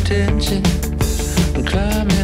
attention. I'm climbing.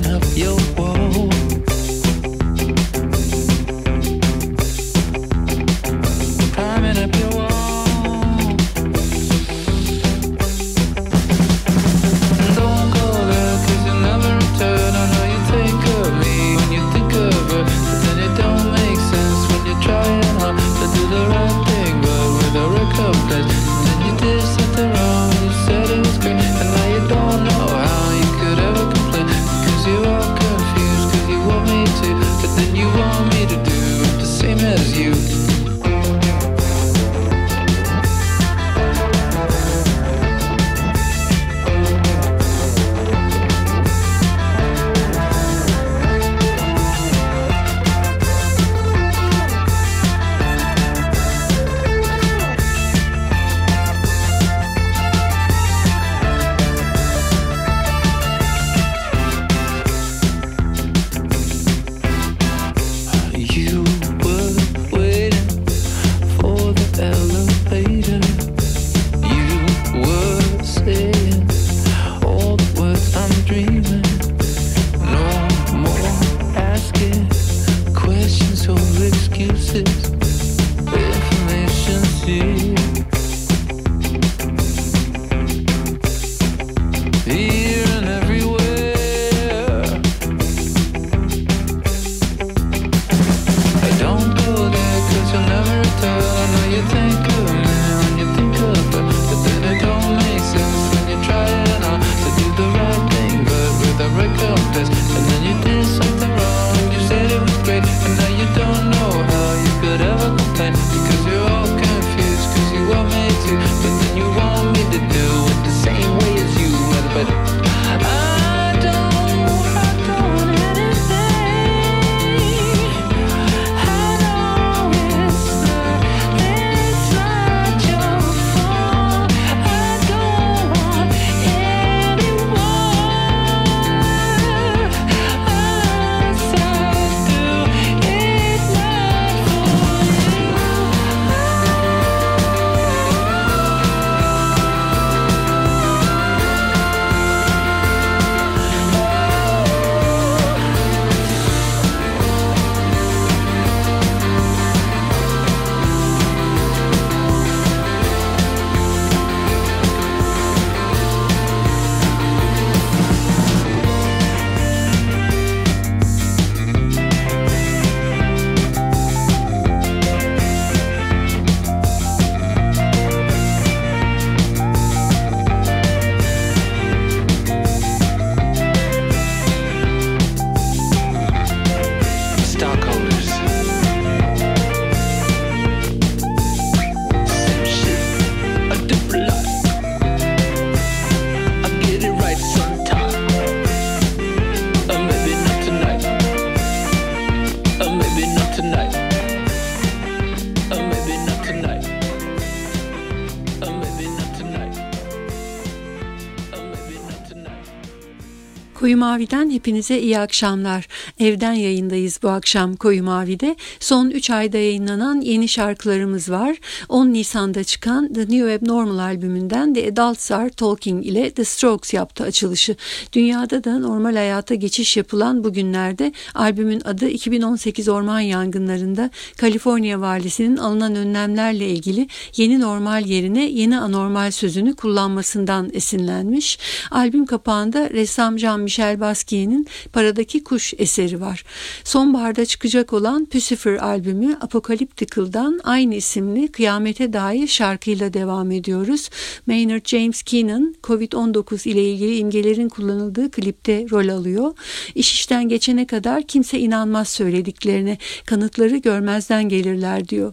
Koyu Mavi'den hepinize iyi akşamlar. Evden yayındayız bu akşam Koyu Mavi'de. Son 3 ayda yayınlanan yeni şarkılarımız var. 10 Nisan'da çıkan The New Abnormal albümünden The Adults Are Talking ile The Strokes yaptı açılışı. Dünyada da normal hayata geçiş yapılan bu günlerde albümün adı 2018 orman yangınlarında Kaliforniya valisinin alınan önlemlerle ilgili yeni normal yerine yeni anormal sözünü kullanmasından esinlenmiş. Albüm kapağında ressam Jean-Michel Basquiat'in Paradaki Kuş eseri var. Sonbaharda çıkacak olan Pucifer albümü Apocalyptical'dan aynı isimli kıyamete dair şarkıyla devam ediyoruz. Maynard James Keenan Covid-19 ile ilgili imgelerin kullanıldığı klipte rol alıyor. İş işten geçene kadar kimse inanmaz söylediklerine, kanıtları görmezden gelirler diyor.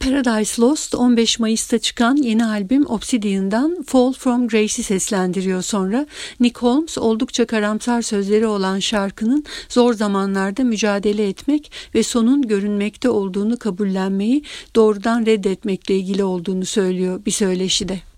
Paradise Lost 15 Mayıs'ta çıkan yeni albüm Obsidian'dan Fall From Grace'i seslendiriyor sonra. Nick Holmes oldukça karamsar sözleri olan şarkının zor zamanlarda mücadele etmek ve sonun görünmekte olduğunu kabullenmeyi doğrudan reddetmekle ilgili olduğunu söylüyor bir söyleşide.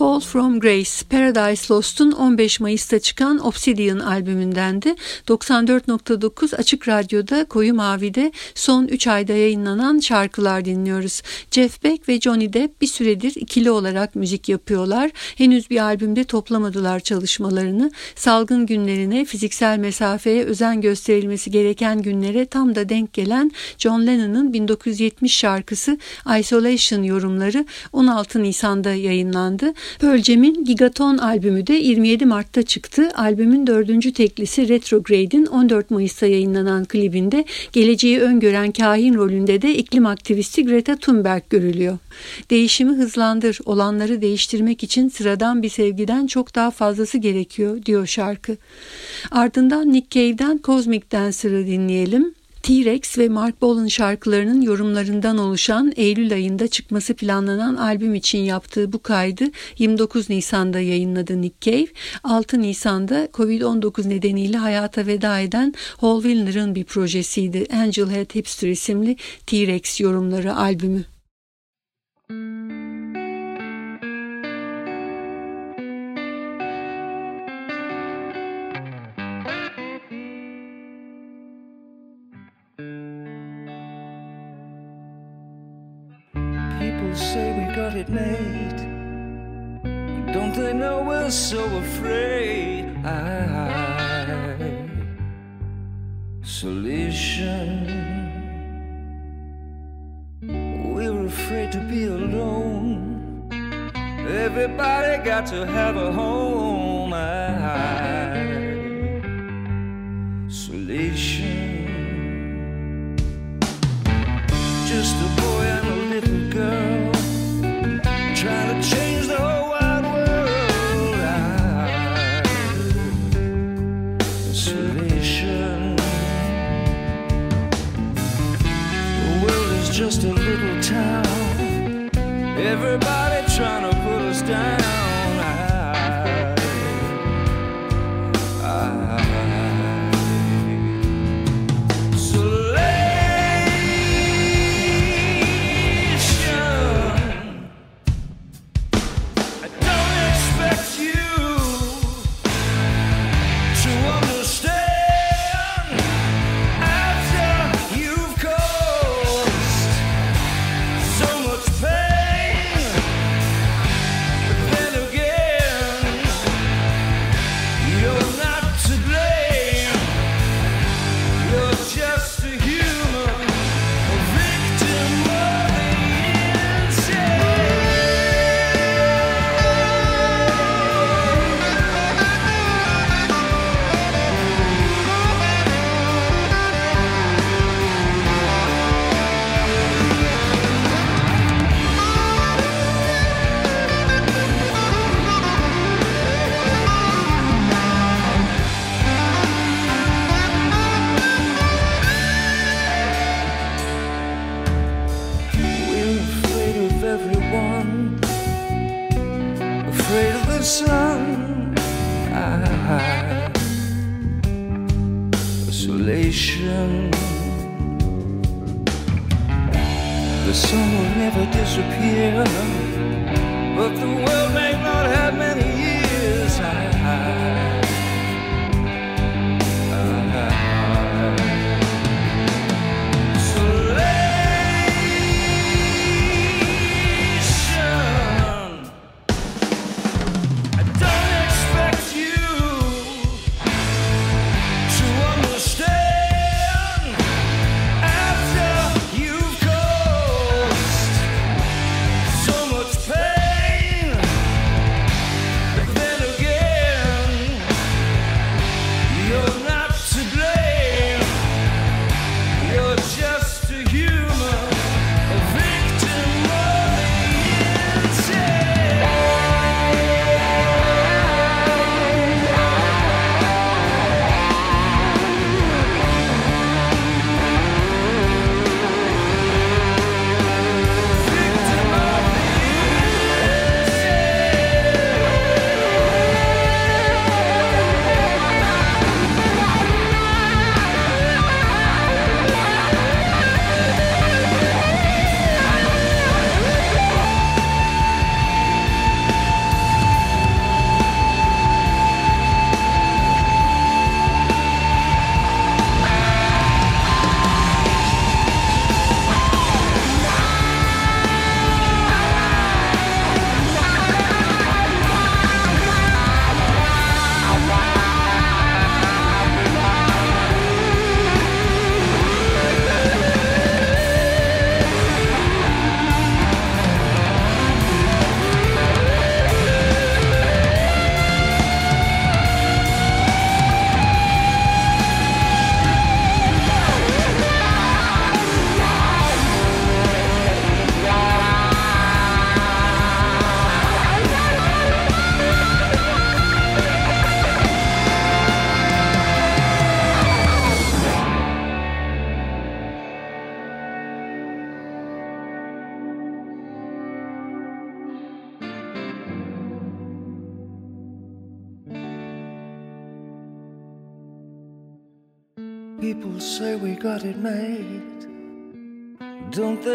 for Fall from Grace, Paradise Lost'un 15 Mayıs'ta çıkan Obsidian albümündendi. 94.9 Açık Radyo'da Koyu Mavi'de son 3 ayda yayınlanan şarkılar dinliyoruz. Jeff Beck ve Johnny Depp bir süredir ikili olarak müzik yapıyorlar. Henüz bir albümde toplamadılar çalışmalarını. Salgın günlerine, fiziksel mesafeye özen gösterilmesi gereken günlere tam da denk gelen John Lennon'ın 1970 şarkısı Isolation yorumları 16 Nisan'da yayınlandı. Pearl Jam'in Gigaton albümü de 27 Mart'ta çıktı. Albümün dördüncü teklisi Retrograde'in 14 Mayıs'ta yayınlanan klibinde geleceği öngören kahin rolünde de iklim aktivisti Greta Thunberg görülüyor. Değişimi hızlandır, olanları değiştirmek için sıradan bir sevgiden çok daha fazlası gerekiyor diyor şarkı. Ardından Nick Cave'den Cosmic Dancer'ı dinleyelim. T-Rex ve Mark Bolan şarkılarının yorumlarından oluşan Eylül ayında çıkması planlanan albüm için yaptığı bu kaydı 29 Nisan'da yayınladı Nick Cave. 6 Nisan'da Covid-19 nedeniyle hayata veda eden Hal Wilner'ın bir projesiydi. Angel Head Hipster isimli T-Rex yorumları albümü. It made. Don't they know we're so afraid? I, solution. We're afraid to be alone. Everybody got to have a home. I,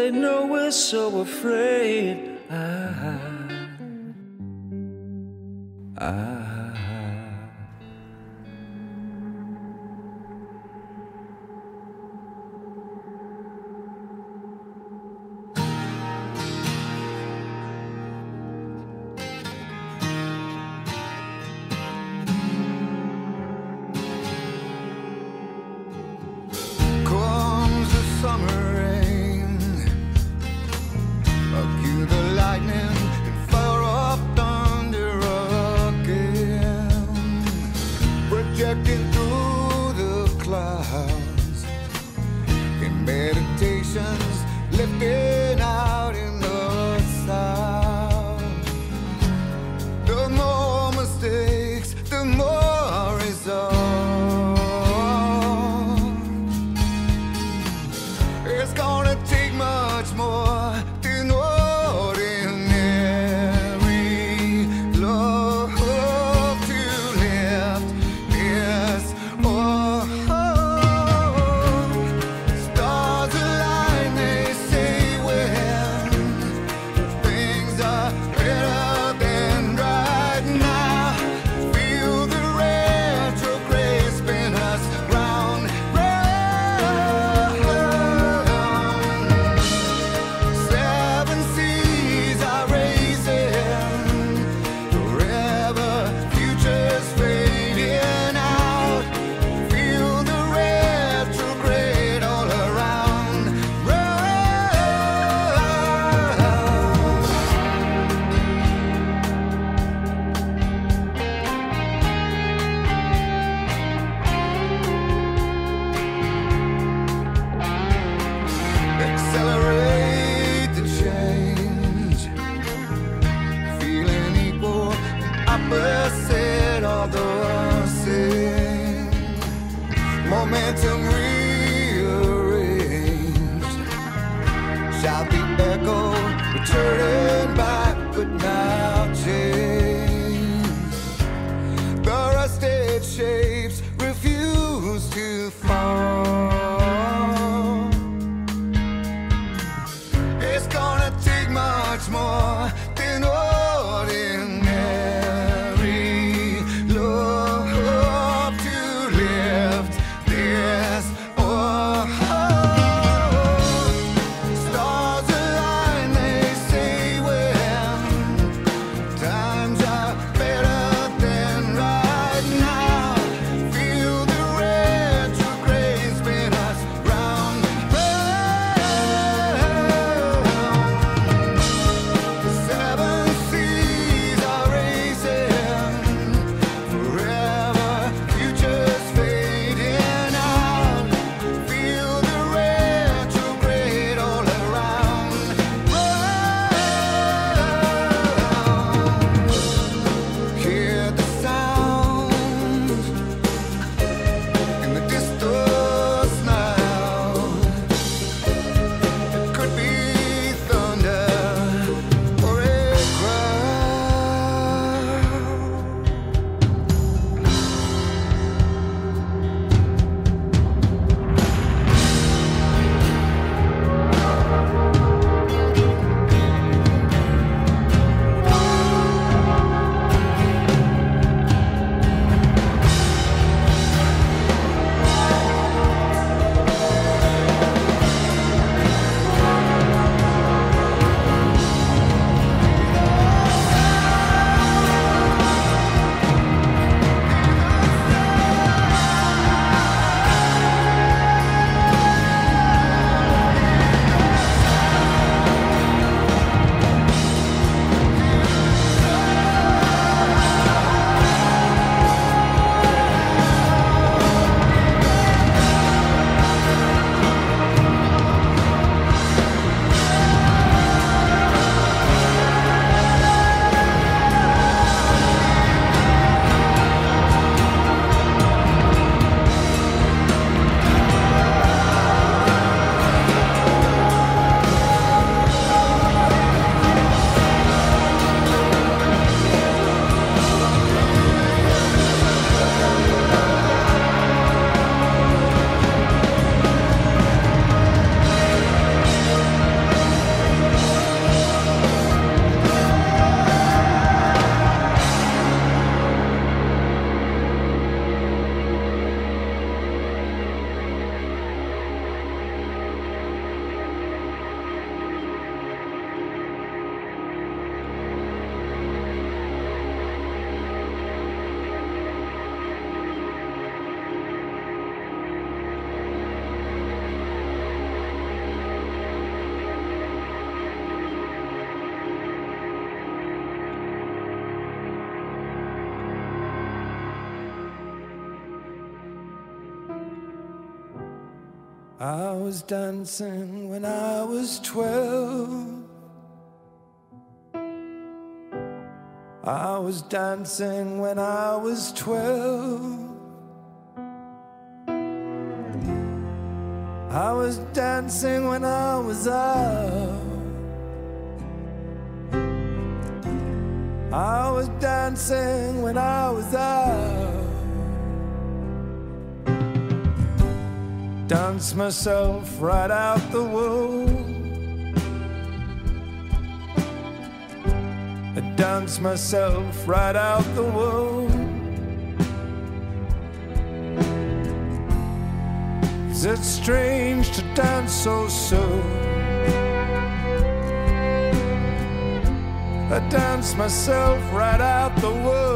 they know we're so afraid? Ah, ah. I was dancing when I was twelve. I was dancing when I was twelve. I was dancing when I was out. I was dancing when I was out. Dance myself right out the womb. I dance myself right out the womb. Is it strange to dance so soon? I dance myself right out the womb.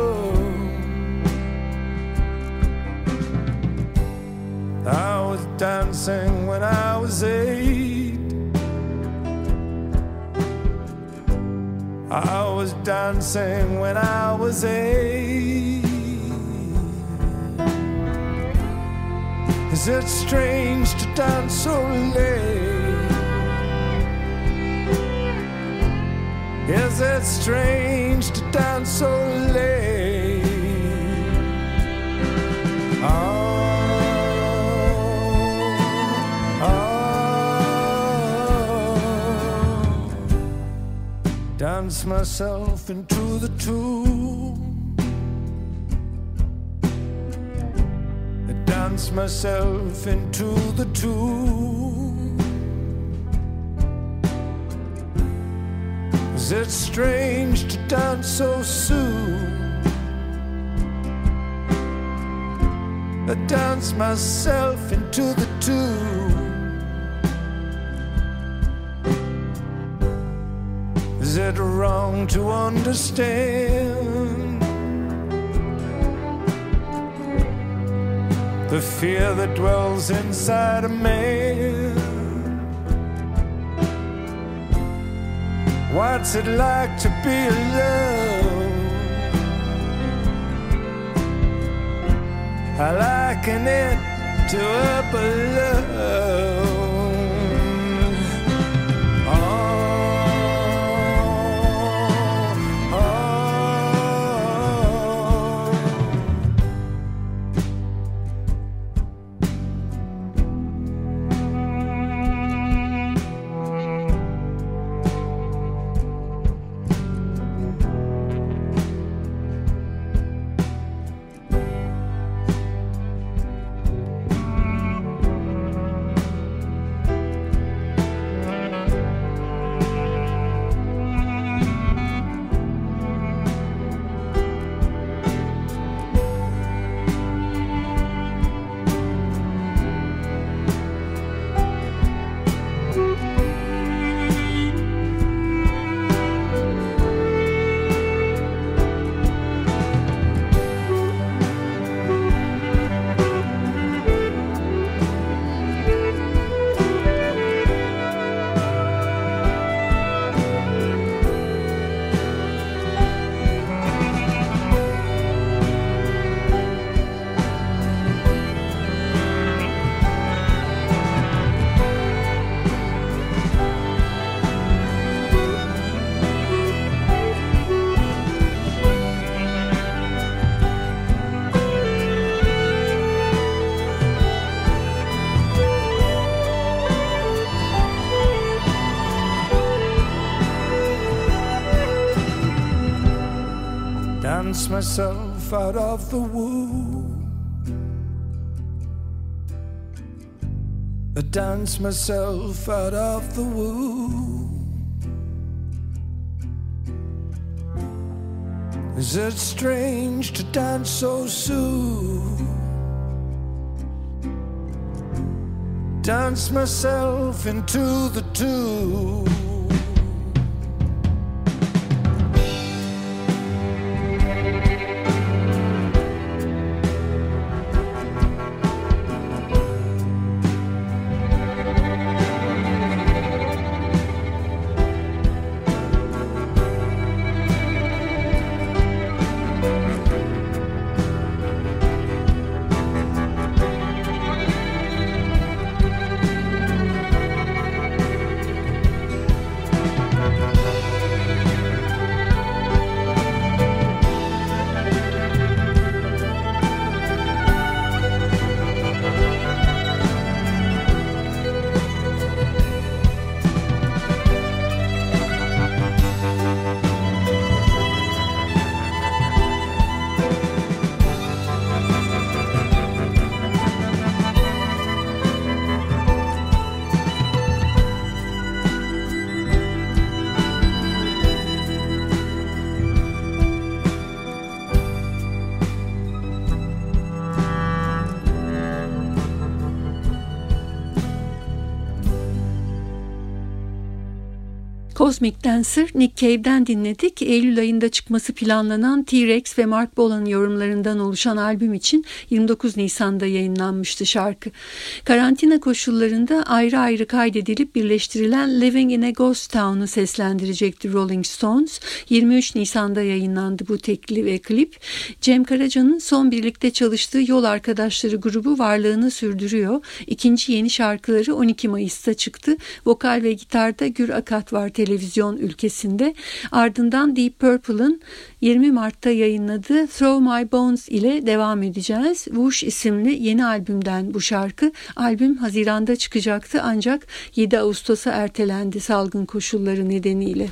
Dancing when I was eight. I was dancing when I was eight. Is it strange to dance so late? Is it strange to dance so late? Dance myself into the tomb. I dance myself into the tomb. Is it strange to dance so soon? I dance myself into the tomb. Is it wrong to understand the fear that dwells inside a man? What's it like to be alone? I liken it to a alone. Myself out of the womb. I dance myself out of the womb. Is it strange to dance so soon? Dance myself into the tomb. Cosmic Dancer Nick Cave'den dinledik. Eylül ayında çıkması planlanan T-Rex ve Mark Bolan'ın yorumlarından oluşan albüm için 29 Nisan'da yayınlanmıştı şarkı. Karantina koşullarında ayrı ayrı kaydedilip birleştirilen Living in a Ghost Town'u seslendirecekti Rolling Stones. 23 Nisan'da yayınlandı bu tekli ve klip. Cem Karaca'nın son birlikte çalıştığı Yol Arkadaşları grubu varlığını sürdürüyor. İkinci yeni şarkıları 12 Mayıs'ta çıktı. Vokal ve gitarda Gür Akat var televizyon televizyon ülkesinde. Ardından Deep Purple'ın 20 Mart'ta yayınladığı Throw My Bones ile devam edeceğiz. Whoosh isimli yeni albümden bu şarkı. Albüm Haziran'da çıkacaktı ancak 7 Ağustos'a ertelendi salgın koşulları nedeniyle.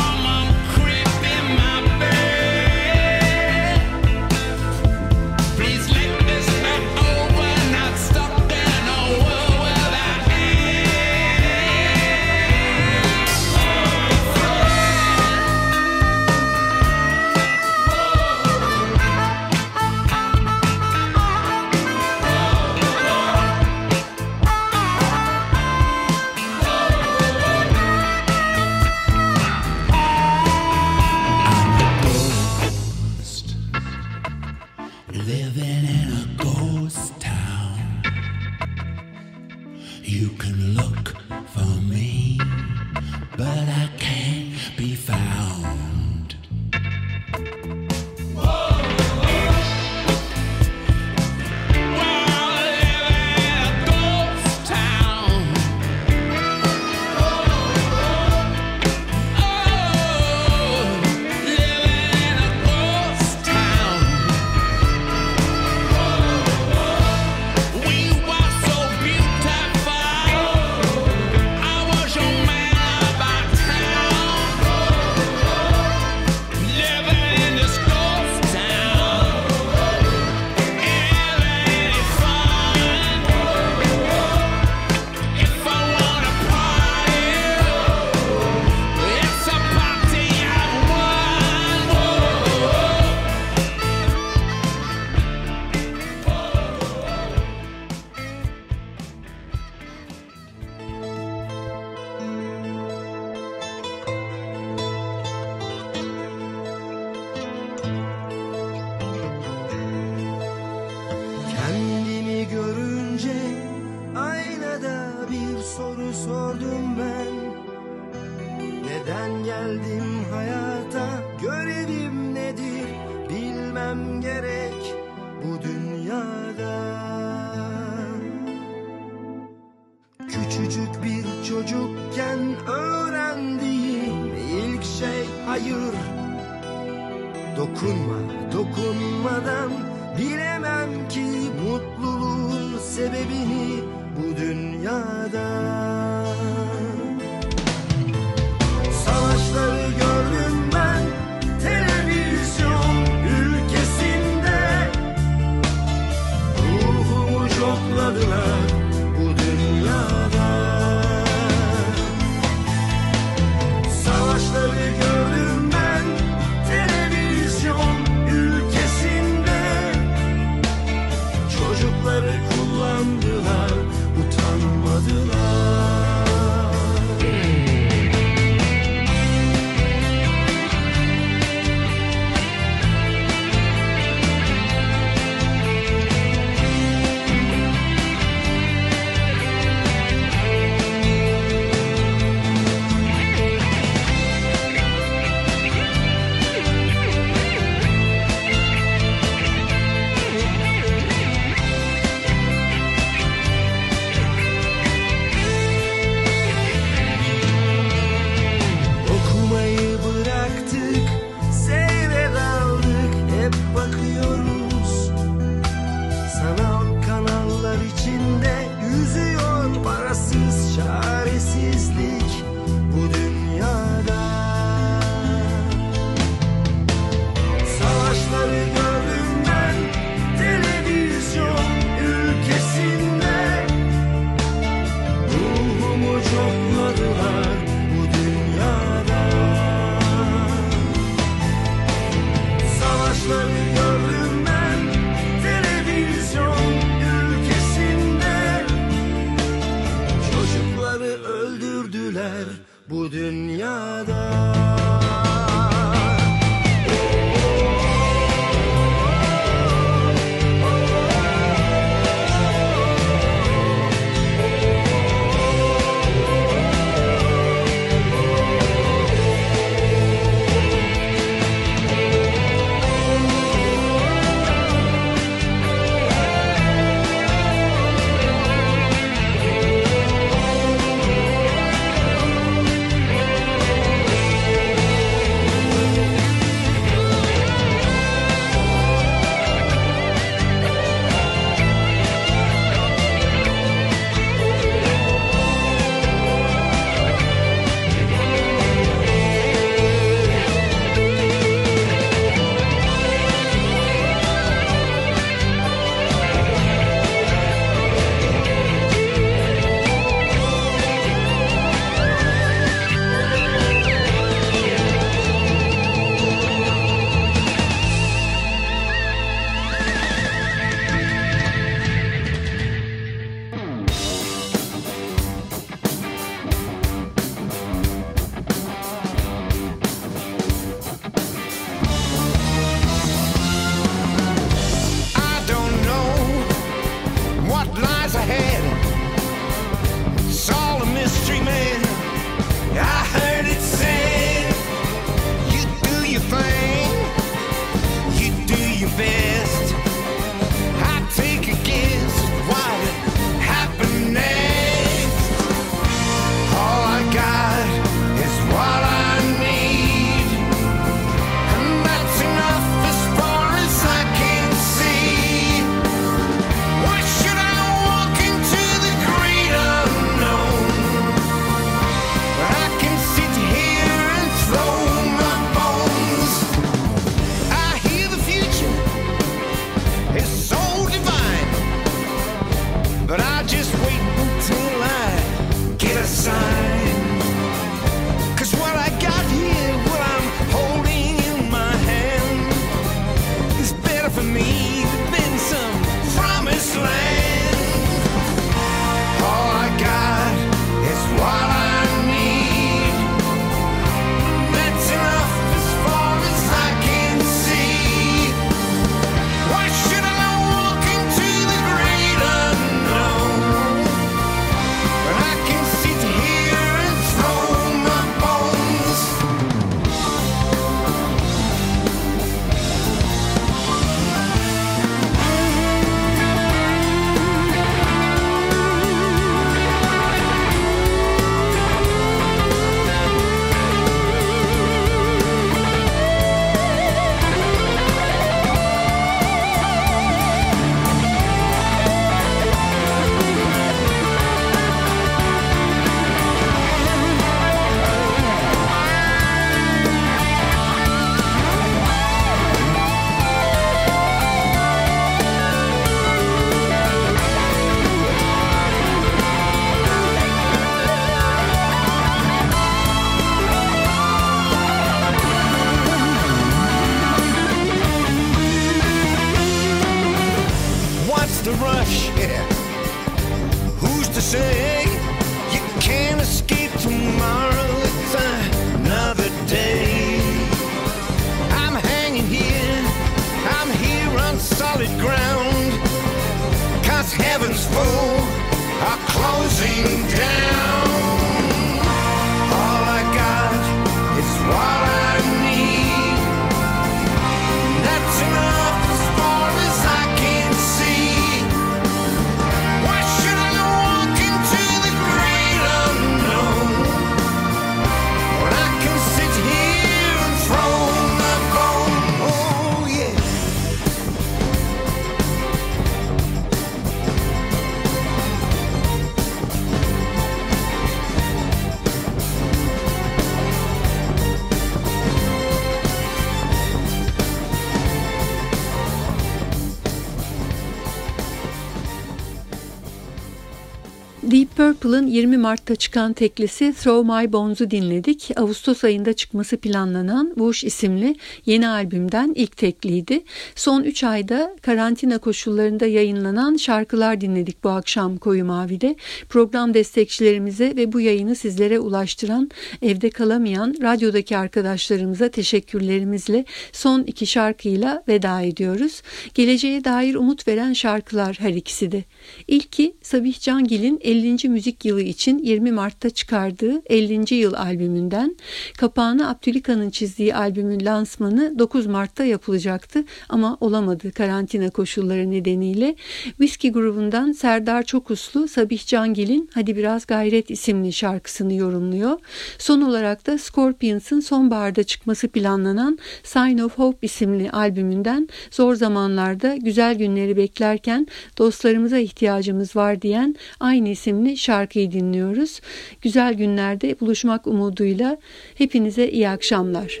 Purple'ın 20 Mart'ta çıkan teklisi Throw My Bones'u dinledik. Ağustos ayında çıkması planlanan Whoosh isimli yeni albümden ilk tekliydi. Son 3 ayda karantina koşullarında yayınlanan şarkılar dinledik bu akşam Koyu Mavi'de. Program destekçilerimize ve bu yayını sizlere ulaştıran, evde kalamayan radyodaki arkadaşlarımıza teşekkürlerimizle son iki şarkıyla veda ediyoruz. Geleceğe dair umut veren şarkılar her ikisi de. İlki Sabih Cangil'in 50. müzik yılı için 20 Mart'ta çıkardığı 50. yıl albümünden. Kapağını Abdülika'nın çizdiği albümün lansmanı 9 Mart'ta yapılacaktı ama olamadı karantina koşulları nedeniyle. Whisky grubundan Serdar Çokuslu Sabih Cangil'in Hadi Biraz Gayret isimli şarkısını yorumluyor. Son olarak da Scorpions'ın sonbaharda çıkması planlanan Sign of Hope isimli albümünden zor zamanlarda güzel günleri beklerken dostlarımıza ihtiyacımız var diyen aynı isimli şarkıyı dinliyoruz. Güzel günlerde buluşmak umuduyla hepinize iyi akşamlar.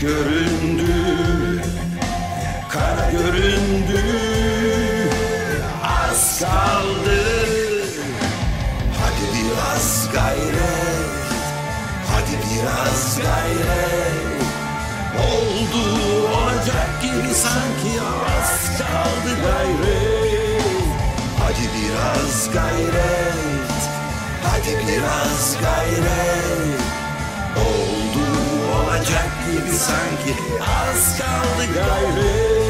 Göründü Kara göründü, az kaldı. Hadi biraz gayret Hadi biraz gayret. Oldu olacak gibi sanki az kaldı gayret. Hadi biraz gayret Hadi biraz gayret olacak gibi sanki. Az kaldı gayret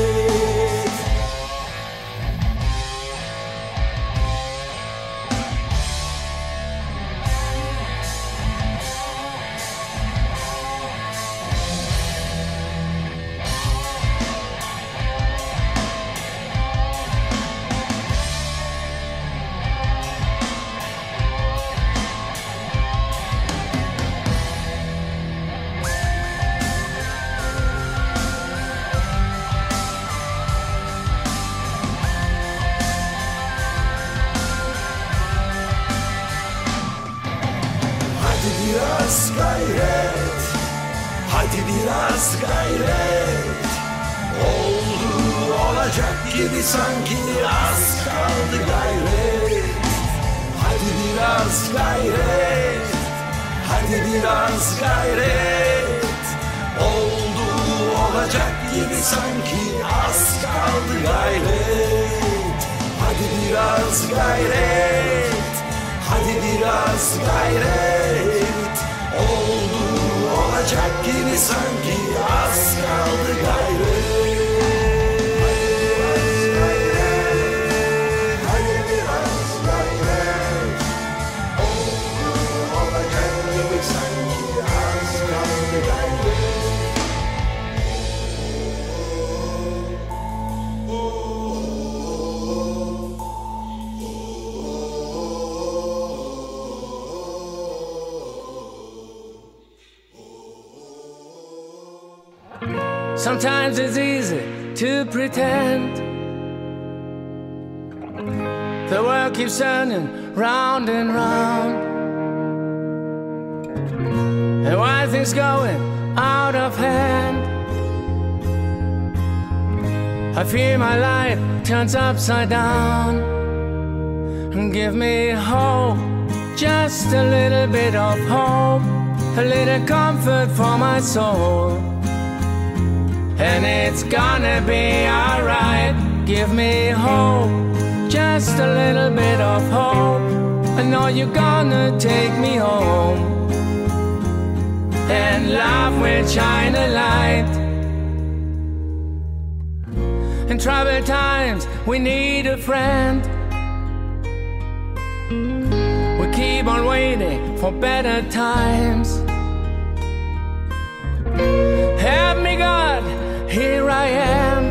Jackie in his Sometimes it's easy to pretend. The world keeps turning round and round. And why are things going out of hand? I fear my life turns upside down. And give me hope, just a little bit of hope, a little comfort for my soul. And it's gonna be alright. Give me hope, just a little bit of hope. I know you're gonna take me home. And love will shine a light. In troubled times, we need a friend. We keep on waiting for better times. Help me, God, here I am.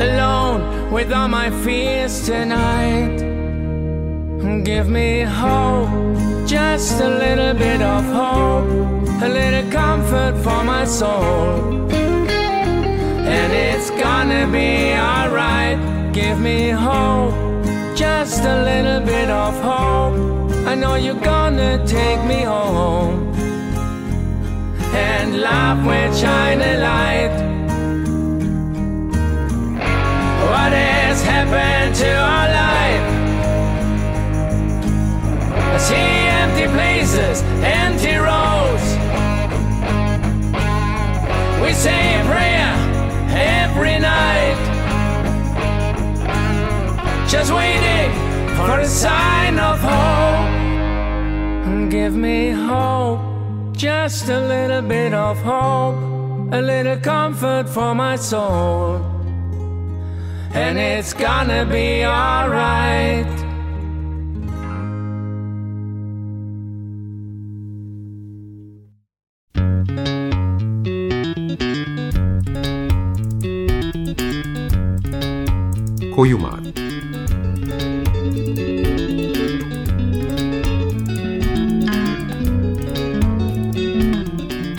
Alone with all my fears tonight. Give me hope, just a little bit of hope, a little comfort for my soul. And it's gonna be alright. Give me hope, just a little bit of hope. I know you're gonna take me home. And love will shine a light. What has happened to our life? I see empty places, empty roads. We say a prayer every night, just waiting for a sign of hope. Give me hope, just a little bit of hope, a little comfort for my soul. And it's gonna be alright. Koyu